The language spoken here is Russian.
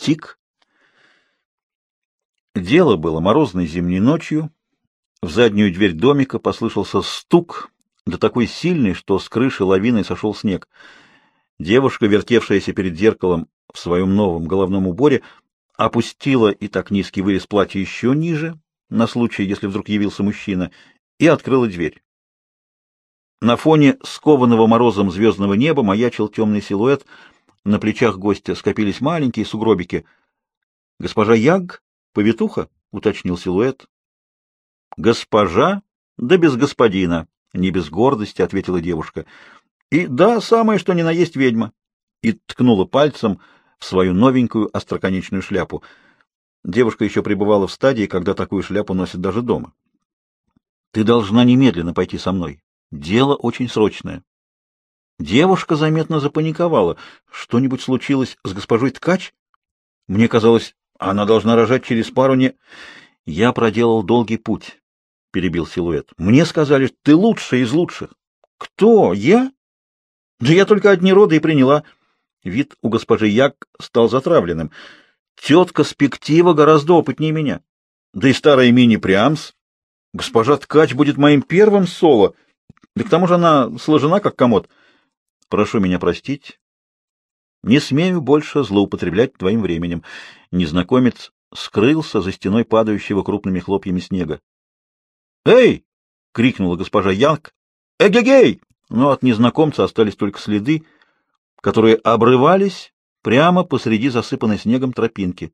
Тик. Дело было морозной зимней ночью. В заднюю дверь домика послышался стук, да такой сильный, что с крыши лавиной сошел снег. Девушка, вертевшаяся перед зеркалом в своем новом головном уборе, опустила и так низкий вырез платья еще ниже, на случай, если вдруг явился мужчина, и открыла дверь. На фоне скованного морозом звездного неба маячил темный силуэт, на плечах гостя скопились маленькие сугробики. — Госпожа Яг? Повитуха? — уточнил силуэт. — Госпожа? Да без господина, — не без гордости ответила девушка. — И да, самое что ни на есть ведьма. И ткнула пальцем в свою новенькую остроконечную шляпу. Девушка еще пребывала в стадии, когда такую шляпу носят даже дома. — Ты должна немедленно пойти со мной. Дело очень срочное. Девушка заметно запаниковала. Что-нибудь случилось с госпожой Ткач? Мне казалось, она должна рожать через пару не... Я проделал долгий путь, — перебил силуэт. Мне сказали, ты лучшая из лучших. Кто? Я? Да я только одни роды и приняла. Вид у госпожи Як стал затравленным. Тетка Спектива гораздо опытнее меня. Да и старая Мини Прямс. Госпожа Ткач будет моим первым соло. Да к тому же она сложена, как комод. Прошу меня простить. Не смею больше злоупотреблять твоим временем. Незнакомец скрылся за стеной падающего крупными хлопьями снега. «Эй!» — крикнула госпожа Янг. «Эгегей!» Но от незнакомца остались только следы, которые обрывались прямо посреди засыпанной снегом тропинки.